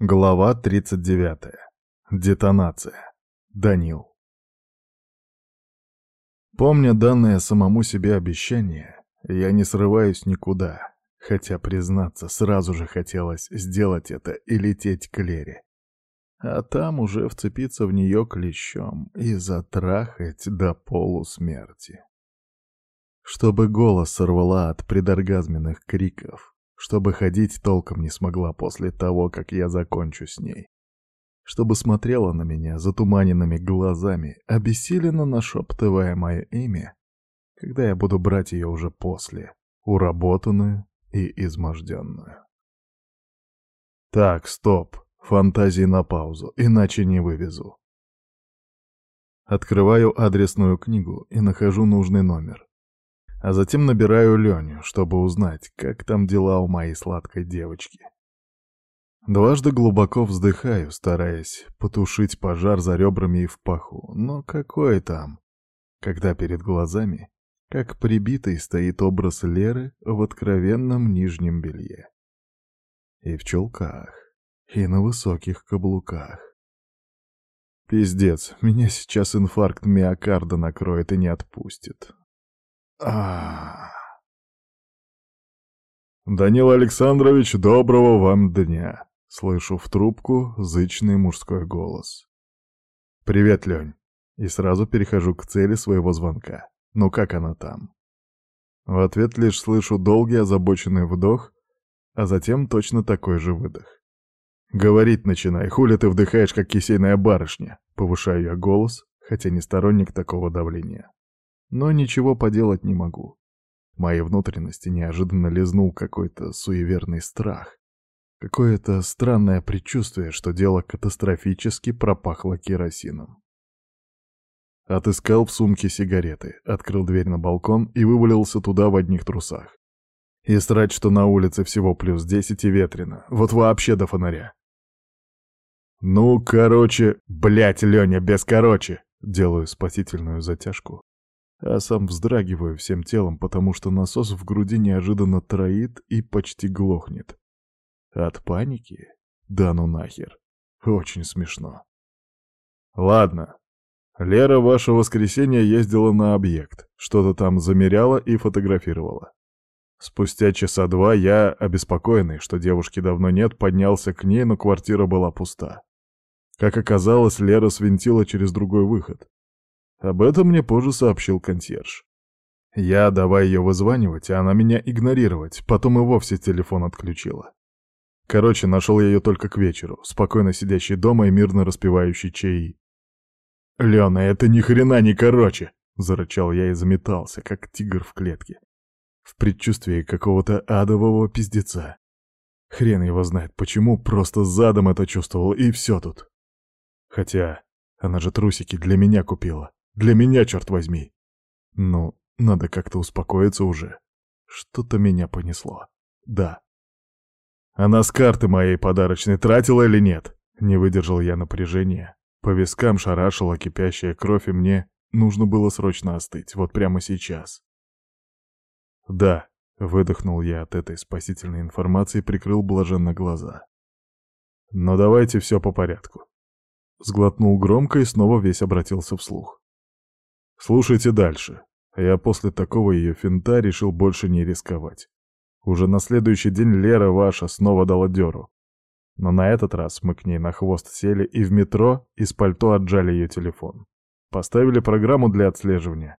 Глава 39. Детонация. Данил. Помня данное самому себе обещание, я не срываюсь никуда, хотя, признаться, сразу же хотелось сделать это и лететь к Лере. А там уже вцепиться в нее клещом и затрахать до полусмерти. Чтобы голос сорвала от предоргазменных криков, чтобы ходить толком не смогла после того, как я закончу с ней. Чтобы смотрела на меня затуманенными глазами, обессиленно нашептывая мое имя, когда я буду брать ее уже после, уработанную и изможденную. Так, стоп, фантазии на паузу, иначе не вывезу. Открываю адресную книгу и нахожу нужный номер а затем набираю Леню, чтобы узнать, как там дела у моей сладкой девочки. Дважды глубоко вздыхаю, стараясь потушить пожар за ребрами и в паху, но какой там, когда перед глазами, как прибитый, стоит образ Леры в откровенном нижнем белье. И в чулках, и на высоких каблуках. Пиздец, меня сейчас инфаркт миокарда накроет и не отпустит. А. Данил Александрович, доброго вам дня. Слышу в трубку зычный мужской голос. Привет, Лень. И сразу перехожу к цели своего звонка. Ну как она там? В ответ лишь слышу долгий озабоченный вдох, а затем точно такой же выдох. «Говорить начинай, хули ты вдыхаешь, как кисейная барышня?» Повышаю я голос, хотя не сторонник такого давления. Но ничего поделать не могу. Мои внутренности неожиданно лизнул какой-то суеверный страх. Какое-то странное предчувствие, что дело катастрофически пропахло керосином. Отыскал в сумке сигареты, открыл дверь на балкон и вывалился туда в одних трусах. И срать, что на улице всего плюс десять и ветрено. Вот вообще до фонаря. Ну, короче, блять, Леня, без короче. Делаю спасительную затяжку, а сам вздрагиваю всем телом, потому что насос в груди неожиданно троит и почти глохнет. От паники? Да ну нахер. Очень смешно. Ладно. Лера ваше воскресенье ездила на объект, что-то там замеряла и фотографировала. Спустя часа два я, обеспокоенный, что девушки давно нет, поднялся к ней, но квартира была пуста. Как оказалось, Лера свинтила через другой выход. Об этом мне позже сообщил консьерж. Я давай ее вызванивать, а она меня игнорировать, потом и вовсе телефон отключила. Короче, нашел я ее только к вечеру, спокойно сидящей дома и мирно распивающей чаи. «Лена, это ни хрена не короче!» — зарычал я и заметался, как тигр в клетке. В предчувствии какого-то адового пиздеца. Хрен его знает почему, просто задом это чувствовал, и все тут. Хотя, она же трусики для меня купила. Для меня, черт возьми. Ну, надо как-то успокоиться уже. Что-то меня понесло. Да. Она с карты моей подарочной тратила или нет? Не выдержал я напряжения. По вискам шарашила кипящая кровь, и мне нужно было срочно остыть, вот прямо сейчас. Да, выдохнул я от этой спасительной информации и прикрыл блаженно глаза. Но давайте все по порядку. Сглотнул громко и снова весь обратился вслух. Слушайте дальше. Я после такого ее финта решил больше не рисковать. Уже на следующий день Лера ваша снова дала дёру. Но на этот раз мы к ней на хвост сели и в метро из пальто отжали ее телефон. Поставили программу для отслеживания.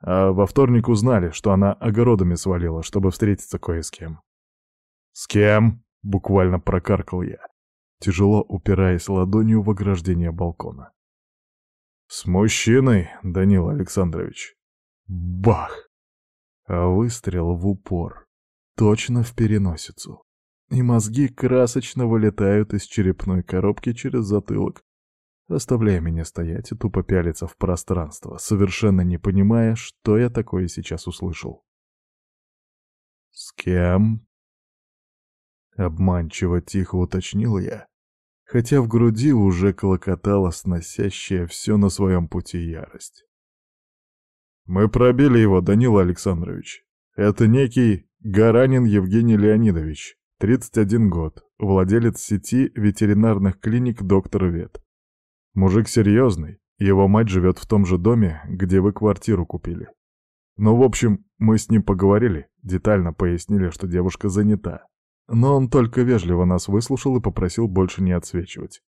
А во вторник узнали, что она огородами свалила, чтобы встретиться кое с кем. «С кем?» — буквально прокаркал я, тяжело упираясь ладонью в ограждение балкона. «С мужчиной, Данил Александрович!» Бах! А выстрел в упор. Точно в переносицу. И мозги красочно вылетают из черепной коробки через затылок, оставляя меня стоять и тупо пялиться в пространство, совершенно не понимая, что я такое сейчас услышал. «С кем?» Обманчиво тихо уточнил я, хотя в груди уже клокотала сносящая все на своем пути ярость. «Мы пробили его, Данила Александрович. Это некий Гаранин Евгений Леонидович, 31 год, владелец сети ветеринарных клиник «Доктор Вет». Мужик серьезный, его мать живет в том же доме, где вы квартиру купили. Ну, в общем, мы с ним поговорили, детально пояснили, что девушка занята. Но он только вежливо нас выслушал и попросил больше не отсвечивать.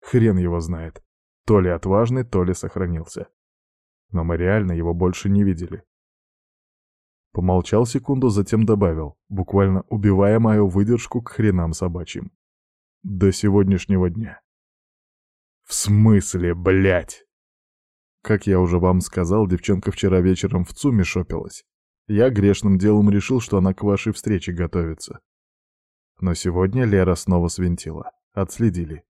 Хрен его знает. То ли отважный, то ли сохранился. Но мы реально его больше не видели. Помолчал секунду, затем добавил, буквально убивая мою выдержку к хренам собачьим. До сегодняшнего дня. «В смысле, блядь?» Как я уже вам сказал, девчонка вчера вечером в ЦУМе шопилась. Я грешным делом решил, что она к вашей встрече готовится. Но сегодня Лера снова свинтила. Отследили.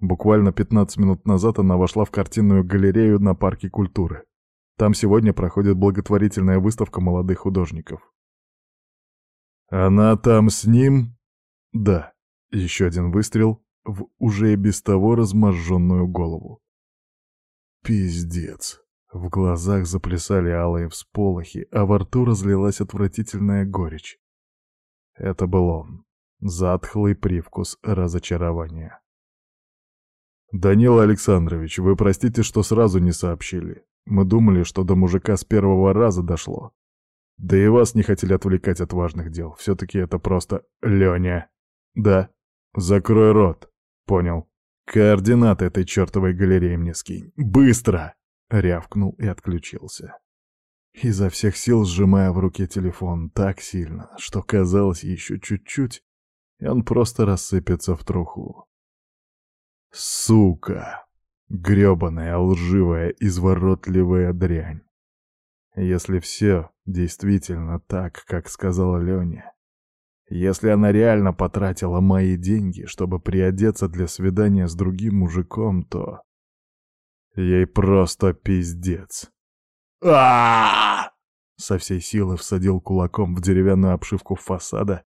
Буквально 15 минут назад она вошла в картинную галерею на Парке культуры. Там сегодня проходит благотворительная выставка молодых художников. «Она там с ним?» «Да». Еще один выстрел в уже и без того разможженную голову. Пиздец. В глазах заплясали алые всполохи, а во рту разлилась отвратительная горечь. Это был он. Затхлый привкус разочарования. «Данила Александрович, вы простите, что сразу не сообщили. Мы думали, что до мужика с первого раза дошло. Да и вас не хотели отвлекать от важных дел. Все-таки это просто Леня. Да. Закрой рот. Понял. Координаты этой чертовой галереи мне скинь. Быстро! Рявкнул и отключился. Изо всех сил сжимая в руке телефон так сильно, что казалось еще чуть-чуть, и он просто рассыпется в труху. Сука! грёбаная, лживая, изворотливая дрянь. Если все действительно так, как сказала Леня, если она реально потратила мои деньги, чтобы приодеться для свидания с другим мужиком, то... Ей просто пиздец. а Со всей силы всадил кулаком в деревянную обшивку фасада,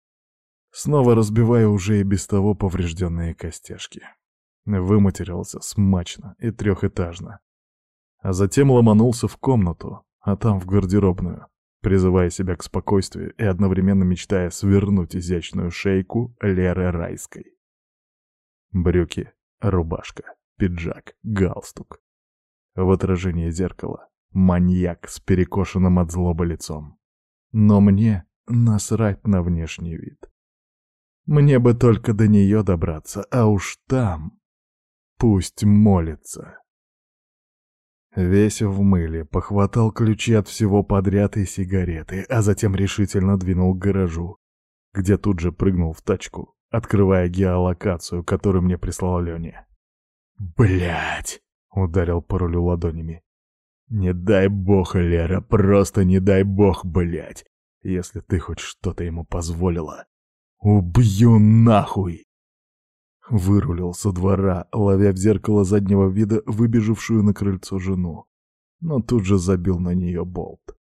снова разбивая уже и без того поврежденные костяшки. Выматерился смачно и трехэтажно. А затем ломанулся в комнату, а там в гардеробную, призывая себя к спокойствию и одновременно мечтая свернуть изящную шейку Леры Райской. Брюки, рубашка, пиджак, галстук. В отражении зеркала маньяк с перекошенным от злобы лицом. Но мне насрать на внешний вид. Мне бы только до нее добраться, а уж там пусть молится. Весь в мыле, похватал ключи от всего подряд и сигареты, а затем решительно двинул к гаражу, где тут же прыгнул в тачку, открывая геолокацию, которую мне прислал Леня. Блять! ударил по рулю ладонями. «Не дай бог, Лера, просто не дай бог, блять! Если ты хоть что-то ему позволила, убью нахуй!» Вырулил со двора, ловя в зеркало заднего вида выбежавшую на крыльцо жену, но тут же забил на нее болт.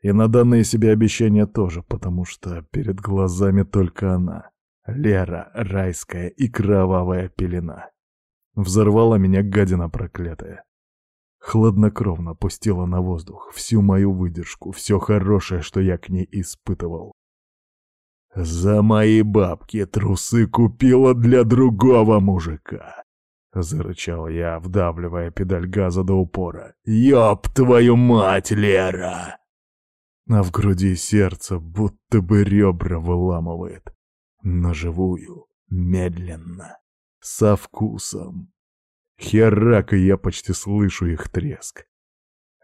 И на данные себе обещания тоже, потому что перед глазами только она, Лера, райская и кровавая пелена. Взорвала меня гадина проклятая. Хладнокровно пустила на воздух всю мою выдержку, все хорошее, что я к ней испытывал. «За мои бабки трусы купила для другого мужика!» — зарычал я, вдавливая педаль газа до упора. «Ёб твою мать, Лера!» А в груди сердце будто бы ребра выламывает. Но живую, медленно, со вкусом. Херак, и я почти слышу их треск.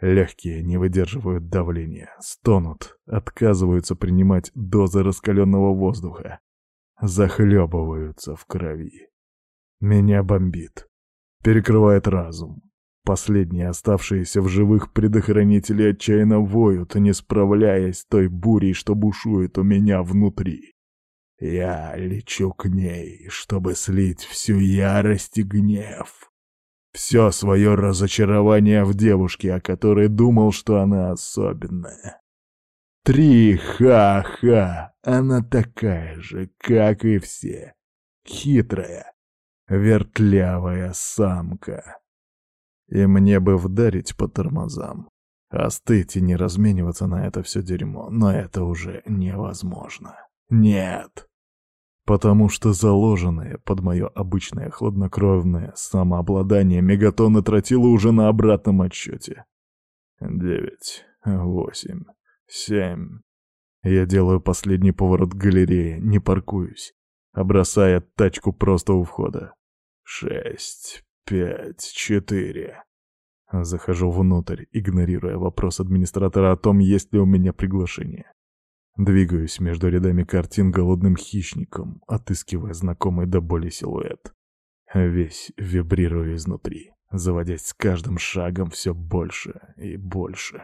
Легкие не выдерживают давления, стонут, отказываются принимать дозы раскаленного воздуха, захлебываются в крови. Меня бомбит, перекрывает разум. Последние оставшиеся в живых предохранители отчаянно воют, не справляясь с той бурей, что бушует у меня внутри. Я лечу к ней, чтобы слить всю ярость и гнев. Все свое разочарование в девушке, о которой думал, что она особенная. Три ха-ха, она такая же, как и все. Хитрая, вертлявая самка. И мне бы вдарить по тормозам. Остыть и не размениваться на это все дерьмо, но это уже невозможно. Нет. Потому что заложенные под мое обычное хладнокровное самообладание мегатоны тротила уже на обратном отсчете. Девять, восемь, семь. Я делаю последний поворот к галерее, не паркуюсь, а тачку просто у входа. Шесть, пять, четыре. Захожу внутрь, игнорируя вопрос администратора о том, есть ли у меня приглашение. Двигаюсь между рядами картин голодным хищником, отыскивая знакомый до боли силуэт. Весь вибрирую изнутри, заводясь с каждым шагом все больше и больше.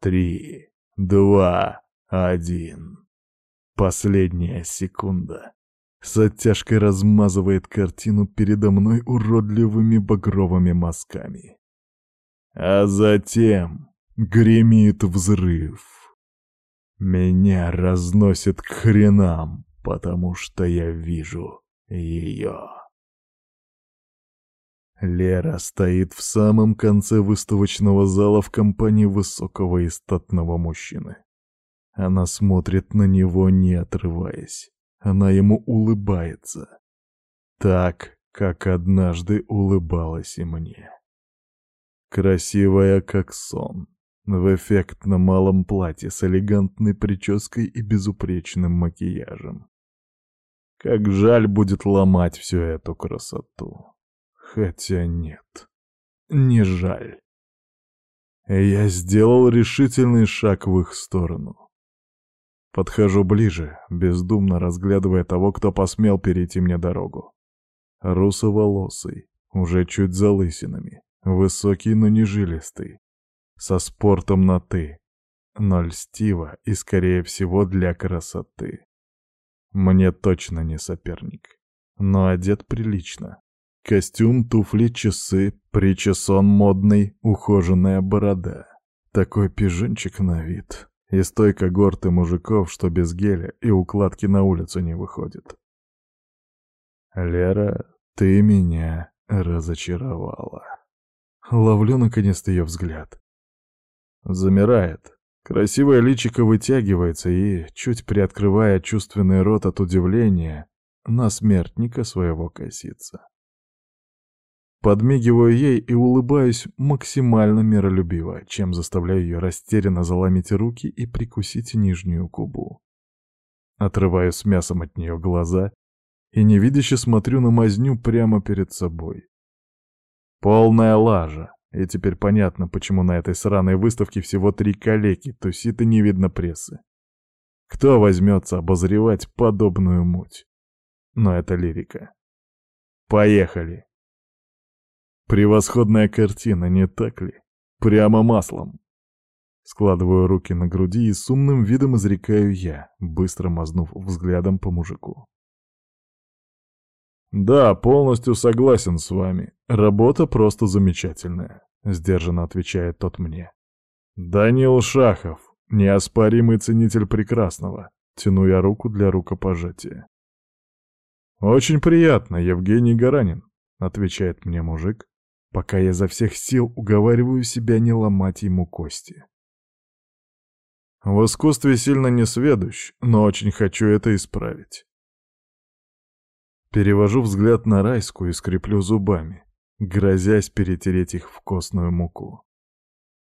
Три, два, один. Последняя секунда. С оттяжкой размазывает картину передо мной уродливыми багровыми мазками. А затем гремит взрыв. Меня разносит к хренам, потому что я вижу ее. Лера стоит в самом конце выставочного зала в компании высокого и статного мужчины. Она смотрит на него, не отрываясь. Она ему улыбается. Так, как однажды улыбалась и мне. Красивая, как сон в эффектно малом платье с элегантной прической и безупречным макияжем. Как жаль будет ломать всю эту красоту. Хотя нет, не жаль. Я сделал решительный шаг в их сторону. Подхожу ближе, бездумно разглядывая того, кто посмел перейти мне дорогу. Русоволосый, уже чуть залысинами, высокий, но не жилистый, со спортом на «ты», но льстиво и, скорее всего, для красоты. Мне точно не соперник, но одет прилично. Костюм, туфли, часы, причесон модный, ухоженная борода. Такой пижончик на вид. Из той когорты мужиков, что без геля и укладки на улицу не выходит. Лера, ты меня разочаровала. Ловлю наконец-то ее взгляд. Замирает. Красивое личико вытягивается и, чуть приоткрывая чувственный рот от удивления, на смертника своего косится. Подмигиваю ей и улыбаюсь максимально миролюбиво, чем заставляю ее растерянно заломить руки и прикусить нижнюю губу. Отрываю с мясом от нее глаза и невидяще смотрю на мазню прямо перед собой. Полная лажа. И теперь понятно, почему на этой сраной выставке всего три калеки, тусит и не видно прессы. Кто возьмется обозревать подобную муть? Но это лирика. Поехали. Превосходная картина, не так ли? Прямо маслом. Складываю руки на груди и с умным видом изрекаю я, быстро мазнув взглядом по мужику. «Да, полностью согласен с вами. Работа просто замечательная», — сдержанно отвечает тот мне. «Данил Шахов, неоспоримый ценитель прекрасного», — тяну я руку для рукопожатия. «Очень приятно, Евгений Гаранин», — отвечает мне мужик, пока я за всех сил уговариваю себя не ломать ему кости. В искусстве сильно не сведущ, но очень хочу это исправить. Перевожу взгляд на райску и скреплю зубами, грозясь перетереть их в костную муку.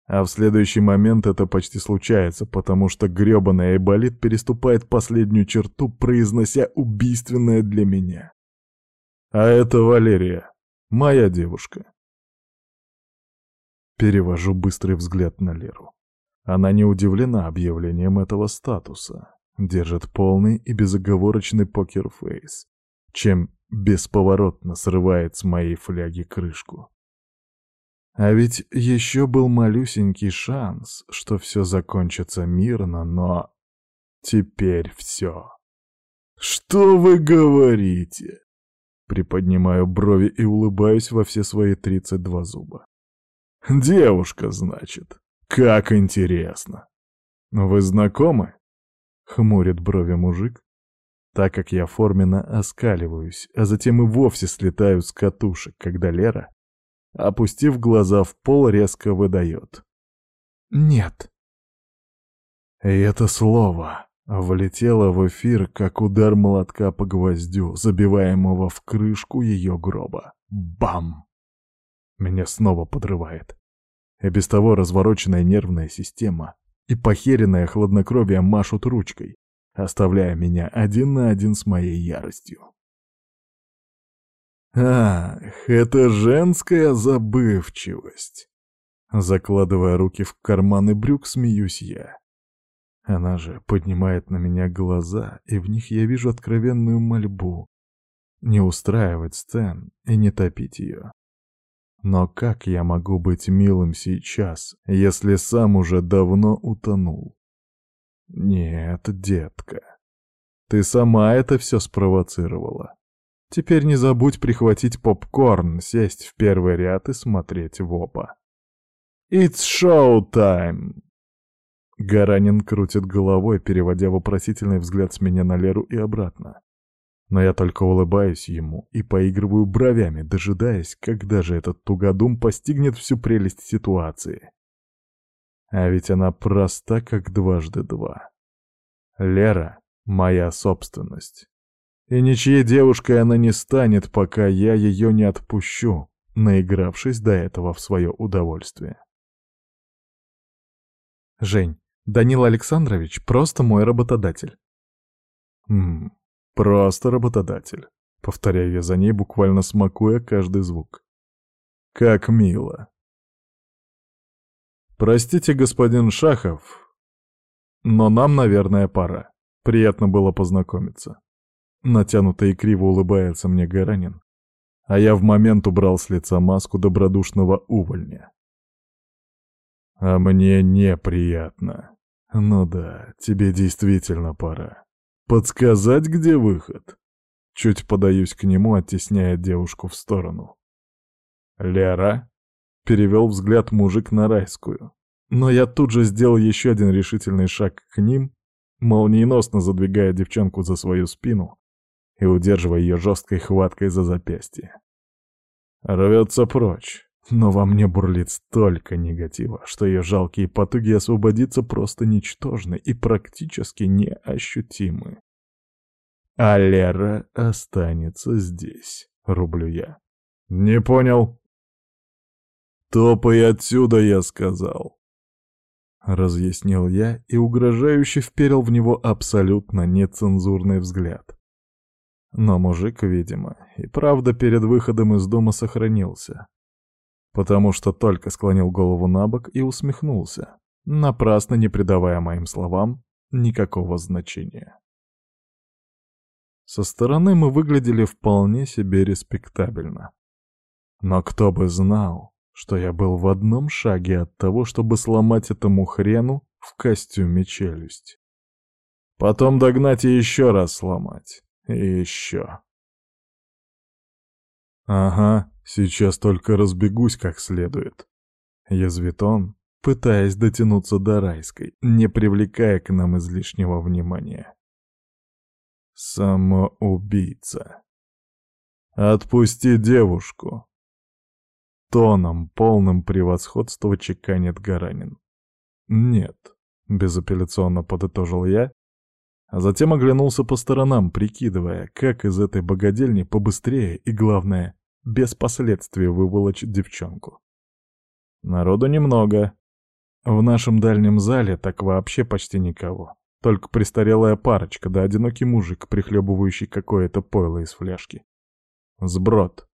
А в следующий момент это почти случается, потому что грёбаный Айболит переступает последнюю черту, произнося убийственное для меня. А это Валерия, моя девушка. Перевожу быстрый взгляд на Леру. Она не удивлена объявлением этого статуса. Держит полный и безоговорочный покерфейс чем бесповоротно срывает с моей фляги крышку. А ведь еще был малюсенький шанс, что все закончится мирно, но теперь все. «Что вы говорите?» Приподнимаю брови и улыбаюсь во все свои тридцать два зуба. «Девушка, значит? Как интересно!» «Вы знакомы?» — хмурит брови мужик, так как я форменно оскаливаюсь, а затем и вовсе слетаю с катушек, когда Лера, опустив глаза в пол, резко выдает. «Нет». И это слово влетела в эфир, как удар молотка по гвоздю, забиваемого в крышку ее гроба. Бам! Меня снова подрывает. И без того развороченная нервная система и похеренное хладнокровие машут ручкой, оставляя меня один на один с моей яростью. Ах, это женская забывчивость. Закладывая руки в карманы брюк, смеюсь я. Она же поднимает на меня глаза, и в них я вижу откровенную мольбу. Не устраивать сцен и не топить ее. Но как я могу быть милым сейчас, если сам уже давно утонул? Нет, детка, ты сама это все спровоцировала. Теперь не забудь прихватить попкорн, сесть в первый ряд и смотреть в оба. «It's show time!» Гаранин крутит головой, переводя вопросительный взгляд с меня на Леру и обратно. Но я только улыбаюсь ему и поигрываю бровями, дожидаясь, когда же этот тугодум постигнет всю прелесть ситуации. А ведь она проста, как дважды два. Лера — моя собственность. И ничьей девушкой она не станет, пока я ее не отпущу, наигравшись до этого в свое удовольствие. Жень, Данил Александрович просто мой работодатель. Ммм, просто работодатель. Повторяю я за ней, буквально смакуя каждый звук. Как мило. Простите, господин Шахов, но нам, наверное, пора. Приятно было познакомиться. Натянуто и криво улыбается мне Гаранин, а я в момент убрал с лица маску добродушного увольня. А мне неприятно. Ну да, тебе действительно пора. Подсказать, где выход? Чуть подаюсь к нему, оттесняя девушку в сторону. «Лера?» — перевел взгляд мужик на райскую. Но я тут же сделал еще один решительный шаг к ним, молниеносно задвигая девчонку за свою спину и удерживая ее жесткой хваткой за запястье. Рвется прочь, но во мне бурлит столько негатива, что ее жалкие потуги освободиться просто ничтожны и практически неощутимы. А Лера останется здесь, рублю я. Не понял? Топай отсюда, я сказал. Разъяснил я и угрожающе вперил в него абсолютно нецензурный взгляд. Но мужик, видимо, и правда перед выходом из дома сохранился потому что только склонил голову на бок и усмехнулся, напрасно не придавая моим словам никакого значения. Со стороны мы выглядели вполне себе респектабельно. Но кто бы знал, что я был в одном шаге от того, чтобы сломать этому хрену в костюме челюсть. Потом догнать и еще раз сломать. И еще. Ага, Сейчас только разбегусь как следует. Язвит он, пытаясь дотянуться до райской, не привлекая к нам излишнего внимания. Самоубийца. Отпусти девушку. Тоном, полным превосходства чеканит Гаранин. Нет, безапелляционно подытожил я, а затем оглянулся по сторонам, прикидывая, как из этой богадельни побыстрее и, главное, без последствий выволочь девчонку. Народу немного. В нашем дальнем зале так вообще почти никого. Только престарелая парочка да одинокий мужик, прихлебывающий какое-то пойло из фляжки. Сброд.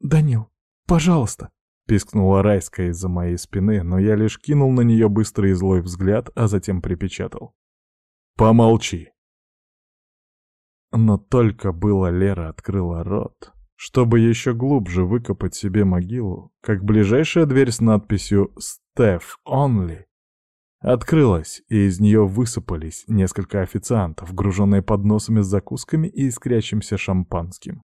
«Данил, пожалуйста!» — пискнула Райская из-за моей спины, но я лишь кинул на нее быстрый и злой взгляд, а затем припечатал. «Помолчи!» Но только было Лера открыла рот, чтобы еще глубже выкопать себе могилу, как ближайшая дверь с надписью «Стеф Only» открылась, и из нее высыпались несколько официантов, груженные подносами с закусками и искрящимся шампанским.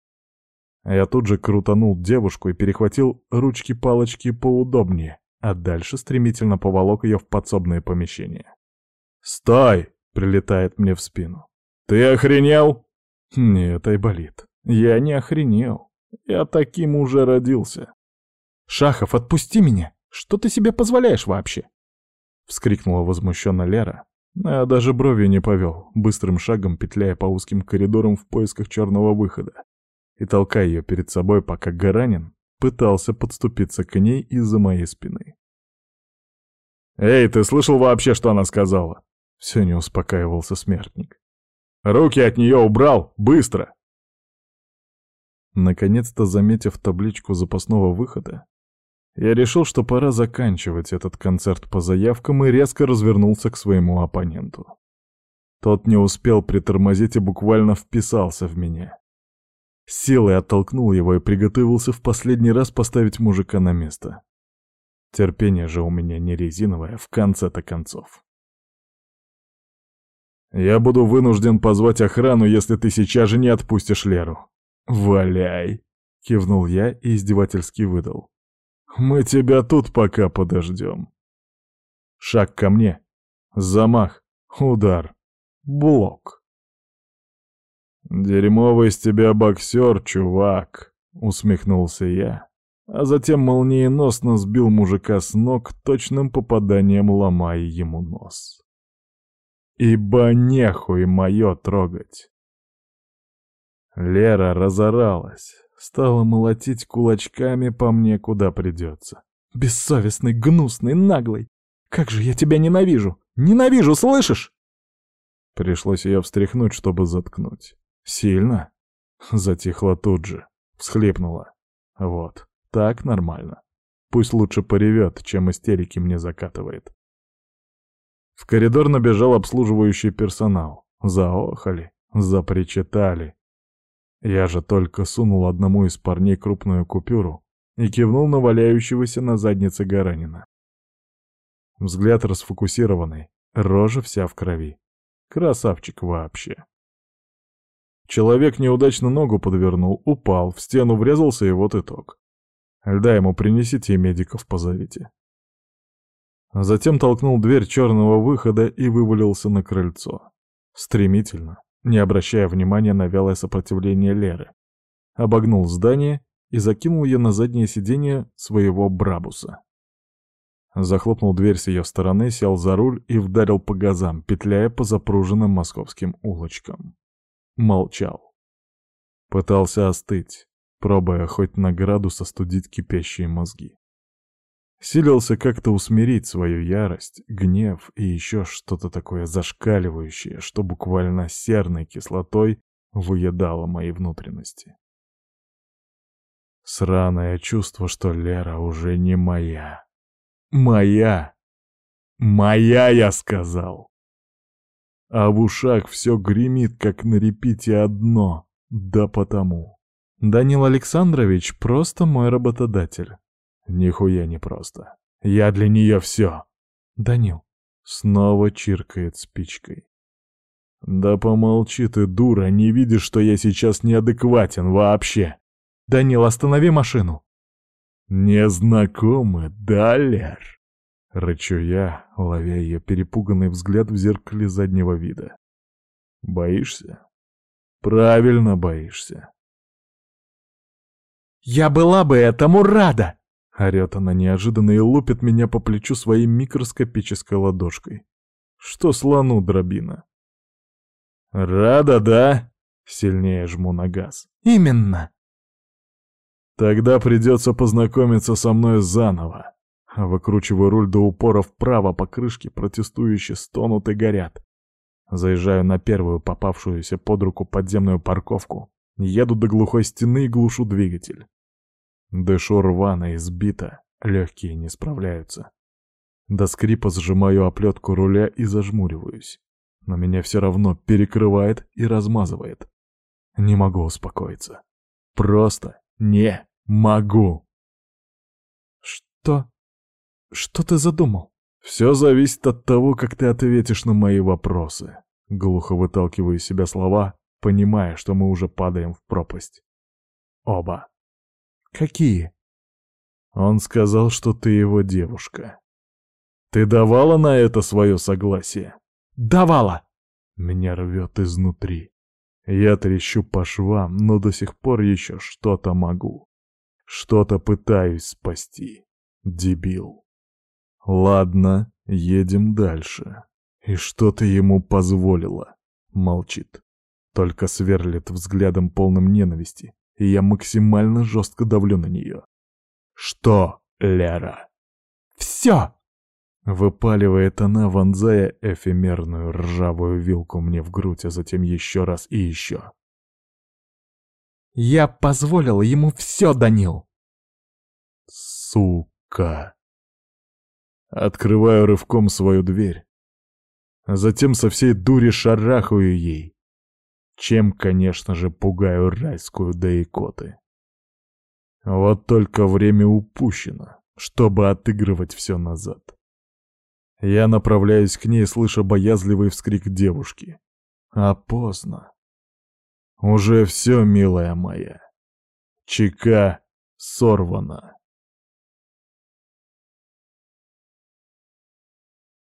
Я тут же крутанул девушку и перехватил ручки-палочки поудобнее, а дальше стремительно поволок ее в подсобное помещение. «Стой!» — прилетает мне в спину. «Ты охренел?» Нет, Айболит, я не охренел. Я таким уже родился. «Шахов, отпусти меня! Что ты себе позволяешь вообще?» Вскрикнула возмущенно Лера, Я даже бровью не повел, быстрым шагом петляя по узким коридорам в поисках черного выхода и толкая ее перед собой, пока Гаранин пытался подступиться к ней из-за моей спины. «Эй, ты слышал вообще, что она сказала?» Все не успокаивался смертник. «Руки от нее убрал! Быстро!» Наконец-то заметив табличку запасного выхода, я решил, что пора заканчивать этот концерт по заявкам и резко развернулся к своему оппоненту. Тот не успел притормозить и буквально вписался в меня. Силой оттолкнул его и приготовился в последний раз поставить мужика на место. Терпение же у меня не резиновое, в конце-то концов. «Я буду вынужден позвать охрану, если ты сейчас же не отпустишь Леру». «Валяй!» — кивнул я и издевательски выдал. Мы тебя тут пока подождем. Шаг ко мне. Замах. Удар. Блок. «Дерьмовый из тебя боксер, чувак», — усмехнулся я, а затем молниеносно сбил мужика с ног точным попаданием, ломая ему нос. «Ибо нехуй мое трогать». Лера разоралась, Стала молотить кулачками по мне куда придется. Бессовестный, гнусный, наглый. Как же я тебя ненавижу! Ненавижу, слышишь? Пришлось ее встряхнуть, чтобы заткнуть. Сильно? Затихла тут же. Всхлипнула. Вот, так нормально. Пусть лучше поревет, чем истерики мне закатывает. В коридор набежал обслуживающий персонал. Заохали, запричитали. Я же только сунул одному из парней крупную купюру и кивнул на валяющегося на заднице Гаранина. Взгляд расфокусированный, рожа вся в крови. Красавчик вообще. Человек неудачно ногу подвернул, упал, в стену врезался и вот итог. Льда ему принесите и медиков позовите. Затем толкнул дверь черного выхода и вывалился на крыльцо. Стремительно, не обращая внимания на вялое сопротивление Леры. Обогнул здание и закинул ее на заднее сиденье своего Брабуса. Захлопнул дверь с ее стороны, сел за руль и вдарил по газам, петляя по запруженным московским улочкам. Молчал. Пытался остыть, пробуя хоть на градус остудить кипящие мозги. Силился как-то усмирить свою ярость, гнев и еще что-то такое зашкаливающее, что буквально серной кислотой выедало мои внутренности. Сраное чувство, что Лера уже не моя. Моя! Моя, я сказал! А в ушах все гремит, как на репите одно, да потому. Данил Александрович просто мой работодатель. Нихуя не просто. Я для нее все. Данил снова чиркает спичкой. Да помолчи ты, дура, не видишь, что я сейчас неадекватен вообще. Данил, останови машину. Незнакомый, да, Лер? Рычу я, ловя ее перепуганный взгляд в зеркале заднего вида. Боишься? Правильно боишься. «Я была бы этому рада!» Орёт она неожиданно и лупит меня по плечу своей микроскопической ладошкой. Что слону дробина? «Рада, да?» Сильнее жму на газ. «Именно!» «Тогда придется познакомиться со мной заново». Выкручиваю руль до упора вправо по крышке, протестующие стонут и горят. Заезжаю на первую попавшуюся под руку подземную парковку, еду до глухой стены и глушу двигатель. Дышу рвано, избито, легкие не справляются. До скрипа сжимаю оплетку руля и зажмуриваюсь. Но меня все равно перекрывает и размазывает. Не могу успокоиться. Просто не могу. Что? Что ты задумал? Все зависит от того, как ты ответишь на мои вопросы. Глухо выталкиваю из себя слова, понимая, что мы уже падаем в пропасть. Оба. «Какие?» «Он сказал, что ты его девушка. Ты давала на это свое согласие?» «Давала!» Меня рвет изнутри. Я трещу по швам, но до сих пор еще что-то могу. Что-то пытаюсь спасти. Дебил. Ладно, едем дальше. И что ты ему позволила? Молчит. Только сверлит взглядом полным ненависти, и я максимально жестко давлю на нее. Что, Лера? Все! Выпаливает она, вонзая эфемерную ржавую вилку мне в грудь, а затем еще раз и еще. «Я позволил ему все, Данил!» «Сука!» Открываю рывком свою дверь, а затем со всей дури шарахаю ей, чем, конечно же, пугаю райскую да. Вот только время упущено, чтобы отыгрывать все назад. Я направляюсь к ней, слыша боязливый вскрик девушки. А поздно. Уже все, милая моя. Чека сорвана.